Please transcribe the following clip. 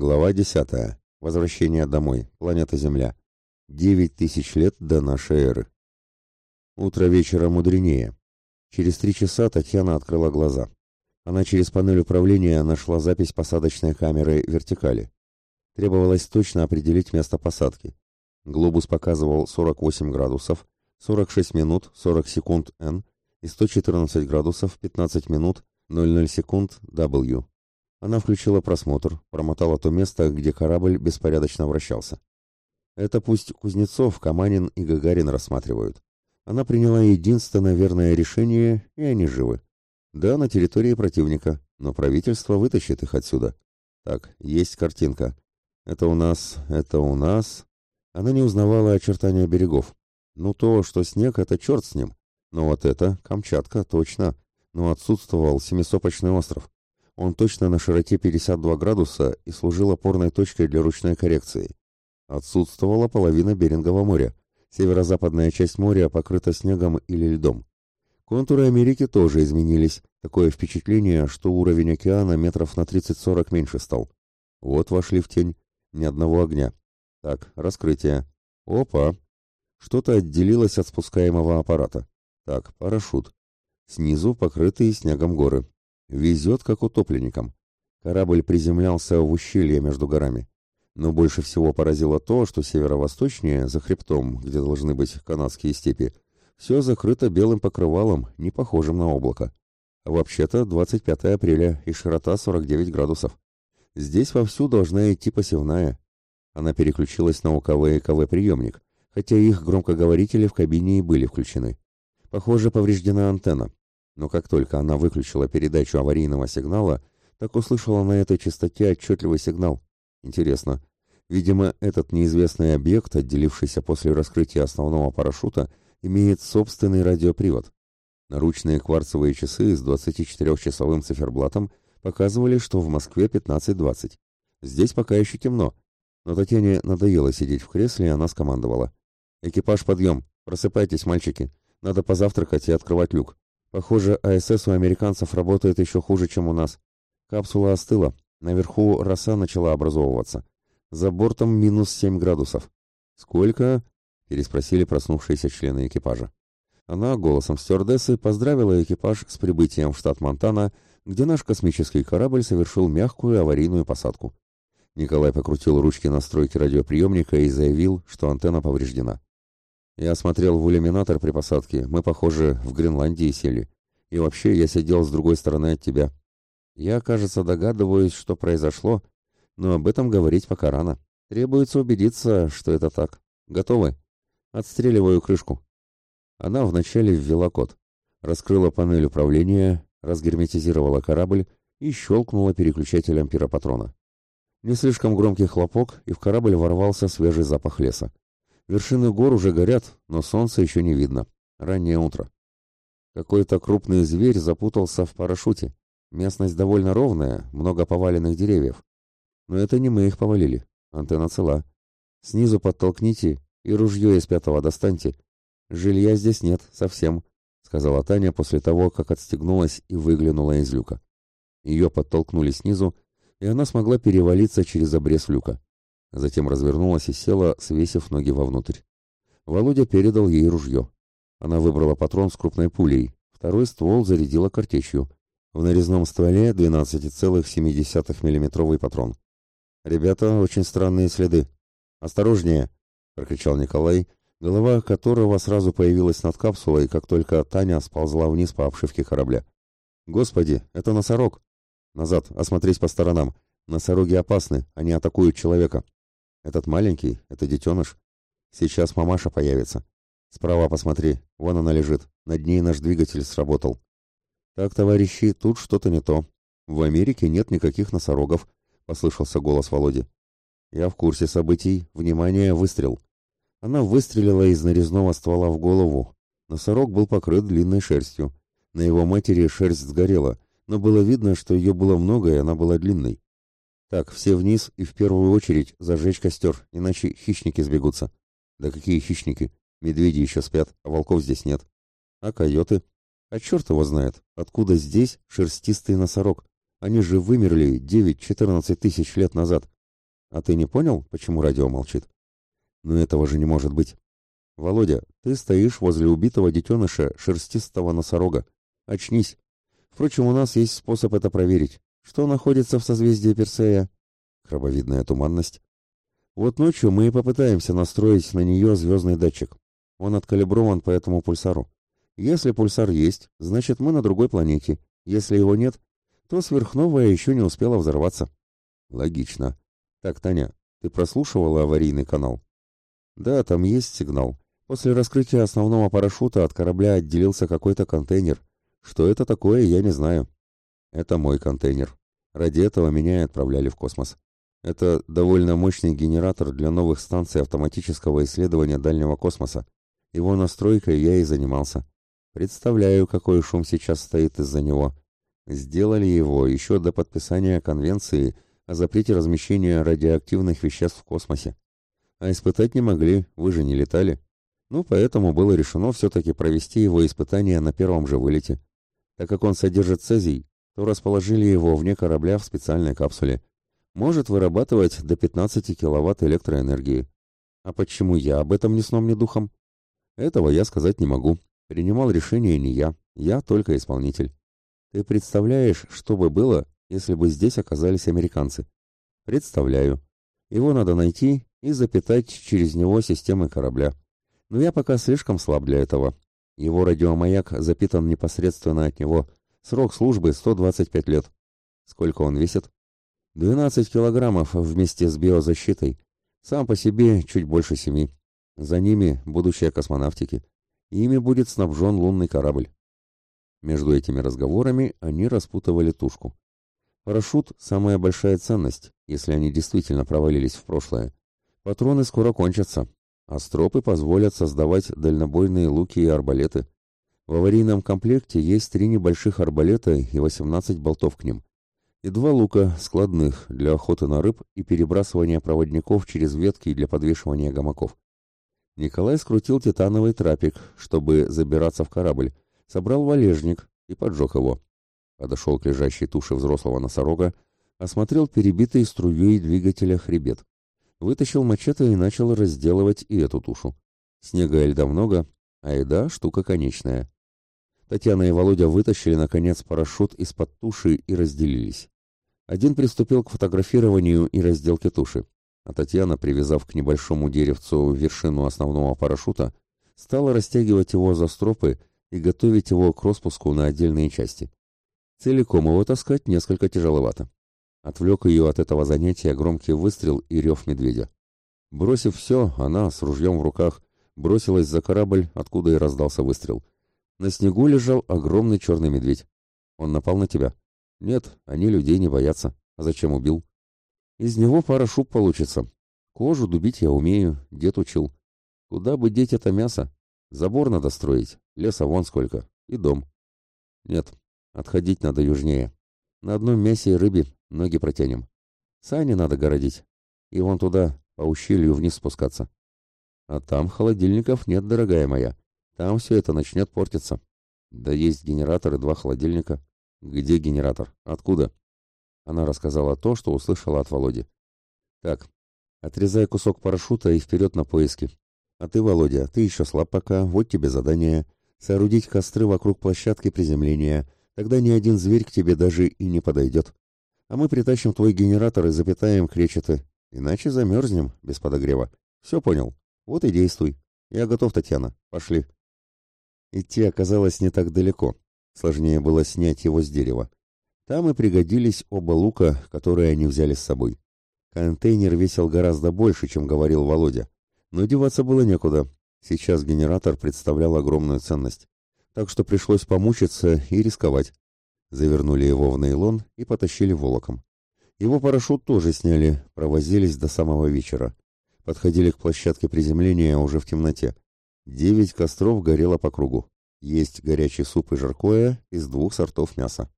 Глава 10. Возвращение домой. Планета Земля. 9 тысяч лет до нашей эры. Утро вечера мудренее. Через три часа Татьяна открыла глаза. Она через панель управления нашла запись посадочной камеры вертикали. Требовалось точно определить место посадки. Глобус показывал 48 градусов, 46 минут, 40 секунд N и 114 градусов, 15 минут, 00 секунд W. Она включила просмотр, промотала то место, где корабль беспорядочно вращался. Это пусть Кузнецов, Каманин и Гагарин рассматривают. Она приняла единственное верное решение, и они живы. Да, на территории противника, но правительство вытащит их отсюда. Так, есть картинка. Это у нас, это у нас. Она не узнавала очертания берегов. Ну то, что снег, это черт с ним. Но вот это, Камчатка, точно. Но отсутствовал семисопочный остров. Он точно на широте 52 градуса и служил опорной точкой для ручной коррекции. Отсутствовала половина Берингового моря. Северо-западная часть моря покрыта снегом или льдом. Контуры Америки тоже изменились. Такое впечатление, что уровень океана метров на 30-40 меньше стал. Вот вошли в тень. Ни одного огня. Так, раскрытие. Опа! Что-то отделилось от спускаемого аппарата. Так, парашют. Снизу покрытые снегом горы. Везет, как утопленникам. Корабль приземлялся в ущелье между горами. Но больше всего поразило то, что северо-восточнее, за хребтом, где должны быть канадские степи, все закрыто белым покрывалом, не похожим на облако. Вообще-то 25 апреля и широта 49 градусов. Здесь вовсю должна идти посевная. Она переключилась на УКВ и КВ-приемник, хотя их громкоговорители в кабине и были включены. Похоже, повреждена антенна но как только она выключила передачу аварийного сигнала, так услышала на этой частоте отчетливый сигнал. Интересно. Видимо, этот неизвестный объект, отделившийся после раскрытия основного парашюта, имеет собственный радиопривод. Наручные кварцевые часы с 24-часовым циферблатом показывали, что в Москве 15.20. Здесь пока еще темно, но Татьяне надоело сидеть в кресле, и она скомандовала. «Экипаж, подъем! Просыпайтесь, мальчики! Надо позавтракать и открывать люк. Похоже, АСС у американцев работает еще хуже, чем у нас. Капсула остыла, наверху роса начала образовываться. За бортом минус 7 градусов. «Сколько?» – переспросили проснувшиеся члены экипажа. Она голосом стюардессы поздравила экипаж с прибытием в штат Монтана, где наш космический корабль совершил мягкую аварийную посадку. Николай покрутил ручки настройки радиоприемника и заявил, что антенна повреждена. Я смотрел в иллюминатор при посадке, мы, похоже, в Гренландии сели. И вообще, я сидел с другой стороны от тебя. Я, кажется, догадываюсь, что произошло, но об этом говорить пока рано. Требуется убедиться, что это так. Готовы? Отстреливаю крышку. Она вначале ввела код, раскрыла панель управления, разгерметизировала корабль и щелкнула переключателем пиропатрона. Не слишком громкий хлопок, и в корабль ворвался свежий запах леса. Вершины гор уже горят, но солнца еще не видно. Раннее утро. Какой-то крупный зверь запутался в парашюте. Местность довольно ровная, много поваленных деревьев. Но это не мы их повалили. Антенна цела. Снизу подтолкните и ружье из пятого достаньте. Жилья здесь нет, совсем, сказала Таня после того, как отстегнулась и выглянула из люка. Ее подтолкнули снизу, и она смогла перевалиться через обрез люка. Затем развернулась и села, свесив ноги вовнутрь. Володя передал ей ружье. Она выбрала патрон с крупной пулей. Второй ствол зарядила картечью. В нарезном стволе 12,7 миллиметровый патрон. «Ребята, очень странные следы. Осторожнее!» — прокричал Николай, голова которого сразу появилась над капсулой, как только Таня сползла вниз по обшивке корабля. «Господи, это носорог!» «Назад, осмотрись по сторонам. Носороги опасны, они атакуют человека». Этот маленький — это детеныш. Сейчас мамаша появится. Справа посмотри, вон она лежит. Над ней наш двигатель сработал. Так, товарищи, тут что-то не то. В Америке нет никаких носорогов, послышался голос Володи. Я в курсе событий. Внимание, выстрел. Она выстрелила из нарезного ствола в голову. Носорог был покрыт длинной шерстью. На его матери шерсть сгорела, но было видно, что ее было много, и она была длинной. Так, все вниз и в первую очередь зажечь костер, иначе хищники сбегутся. Да какие хищники? Медведи еще спят, а волков здесь нет. А койоты? А черт его знает, откуда здесь шерстистый носорог? Они же вымерли 9-14 тысяч лет назад. А ты не понял, почему радио молчит? Но этого же не может быть. Володя, ты стоишь возле убитого детеныша шерстистого носорога. Очнись. Впрочем, у нас есть способ это проверить. Что находится в созвездии Персея? Крабовидная туманность. Вот ночью мы и попытаемся настроить на нее звездный датчик. Он откалиброван по этому пульсару. Если пульсар есть, значит мы на другой планете. Если его нет, то сверхновая еще не успела взорваться. Логично. Так, Таня, ты прослушивала аварийный канал? Да, там есть сигнал. После раскрытия основного парашюта от корабля отделился какой-то контейнер. Что это такое, я не знаю. Это мой контейнер. Ради этого меня и отправляли в космос. Это довольно мощный генератор для новых станций автоматического исследования дальнего космоса. Его настройкой я и занимался. Представляю, какой шум сейчас стоит из-за него. Сделали его еще до подписания конвенции о запрете размещения радиоактивных веществ в космосе. А испытать не могли, вы же не летали. Ну, поэтому было решено все-таки провести его испытания на первом же вылете. Так как он содержит цезий, то расположили его вне корабля в специальной капсуле. Может вырабатывать до 15 киловатт электроэнергии. А почему я об этом ни сном, ни духом? Этого я сказать не могу. Принимал решение не я, я только исполнитель. Ты представляешь, что бы было, если бы здесь оказались американцы? Представляю. Его надо найти и запитать через него системы корабля. Но я пока слишком слаб для этого. Его радиомаяк запитан непосредственно от него. Срок службы 125 лет. Сколько он весит? 12 килограммов вместе с биозащитой. Сам по себе чуть больше семи. За ними будущее космонавтики. Ими будет снабжен лунный корабль. Между этими разговорами они распутывали тушку. Парашют – самая большая ценность, если они действительно провалились в прошлое. Патроны скоро кончатся, а стропы позволят создавать дальнобойные луки и арбалеты. В аварийном комплекте есть три небольших арбалета и 18 болтов к ним. И два лука складных для охоты на рыб и перебрасывания проводников через ветки для подвешивания гамаков. Николай скрутил титановый трапик, чтобы забираться в корабль, собрал валежник и поджег его. Подошел к лежащей туше взрослого носорога, осмотрел перебитый струей двигателя хребет. Вытащил мачете и начал разделывать и эту тушу. Снега и льда много, а еда — штука конечная. Татьяна и Володя вытащили, наконец, парашют из-под туши и разделились. Один приступил к фотографированию и разделке туши а Татьяна, привязав к небольшому деревцу вершину основного парашюта, стала растягивать его за стропы и готовить его к распуску на отдельные части. Целиком его таскать несколько тяжеловато. Отвлек ее от этого занятия громкий выстрел и рев медведя. Бросив все, она, с ружьем в руках, бросилась за корабль, откуда и раздался выстрел. На снегу лежал огромный черный медведь. Он напал на тебя? Нет, они людей не боятся. А зачем убил? Из него пара шуб получится. Кожу дубить я умею, дед учил. Куда бы деть это мясо? Забор надо строить, леса вон сколько, и дом. Нет, отходить надо южнее. На одном мясе и рыбе ноги протянем. Сани надо городить. И вон туда, по ущелью вниз спускаться. А там холодильников нет, дорогая моя. Там все это начнет портиться. Да есть генератор и два холодильника. Где генератор? Откуда? Она рассказала то, что услышала от Володи. «Так, отрезай кусок парашюта и вперед на поиски. А ты, Володя, ты еще слаб пока, вот тебе задание. Соорудить костры вокруг площадки приземления, тогда ни один зверь к тебе даже и не подойдет. А мы притащим твой генератор и запитаем кречеты, иначе замерзнем без подогрева. Все понял? Вот и действуй. Я готов, Татьяна. Пошли». Идти оказалось не так далеко. Сложнее было снять его с дерева. Там и пригодились оба лука, которые они взяли с собой. Контейнер весил гораздо больше, чем говорил Володя. Но деваться было некуда. Сейчас генератор представлял огромную ценность. Так что пришлось помучиться и рисковать. Завернули его в нейлон и потащили волоком. Его парашют тоже сняли, провозились до самого вечера. Подходили к площадке приземления уже в темноте. Девять костров горело по кругу. Есть горячий суп и жаркое из двух сортов мяса.